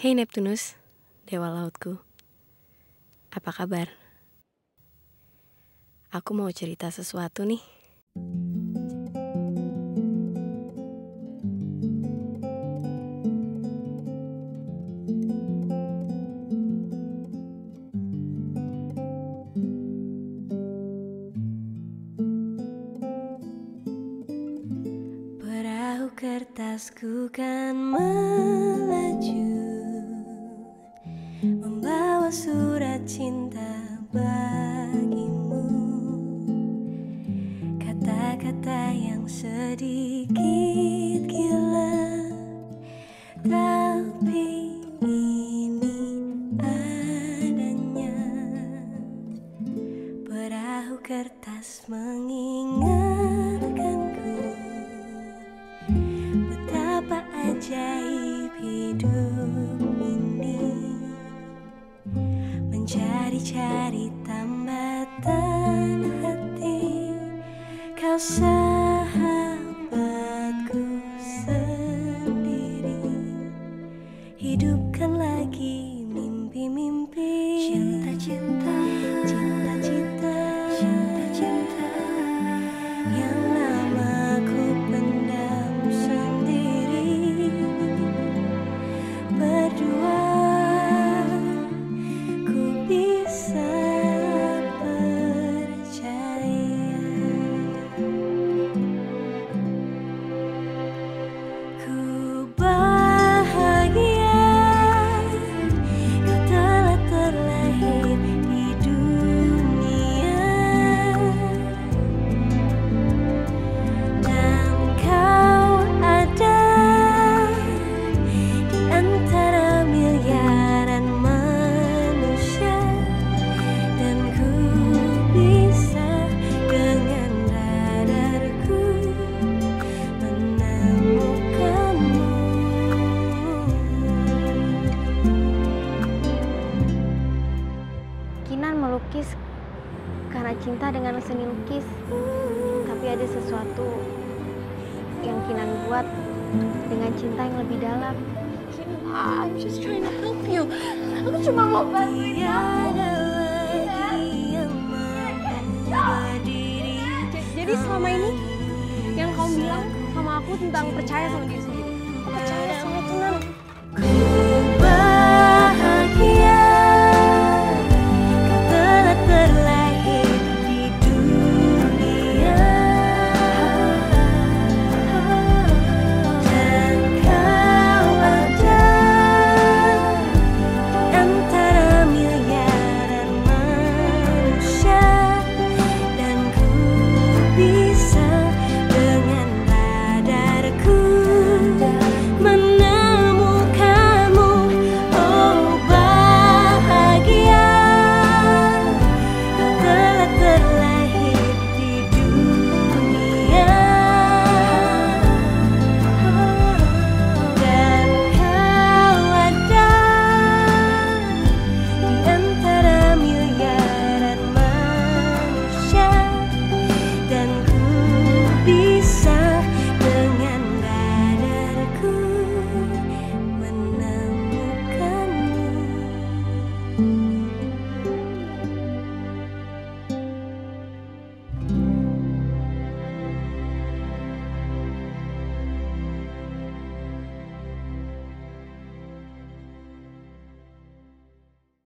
Hei Neptunus, dewa lautku. Apa kabar? Aku mau cerita sesuatu nih. Perahu kertasku kan melaju surat cinta bagimu. Kata-kata yang sedikit gila. Tapi Mencari-cari tambatan hati Kau melukis karena cinta dengan seni lukis. Tapi ada sesuatu yang Kinan buat dengan cinta yang lebih dalam. I'm just trying to help you. Aku cuma mau bantuin kamu. Mampu berdiri Jadi selama ini yang kamu bilang sama aku tentang percaya sama diri sendiri. Aku percaya sama. Ku